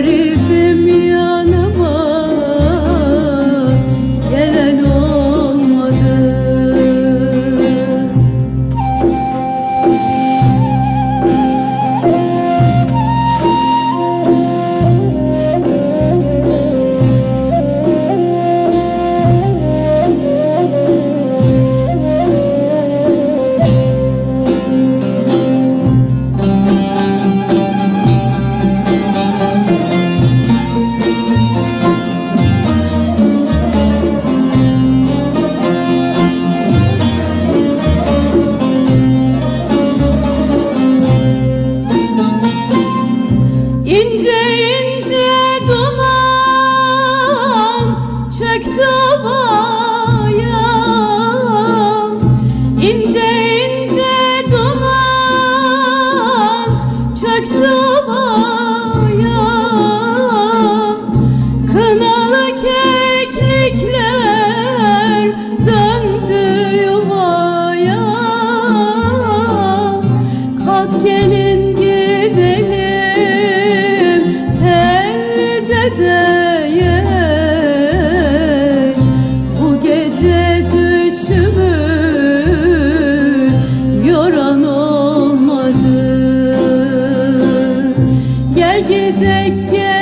Garibim İnce Gel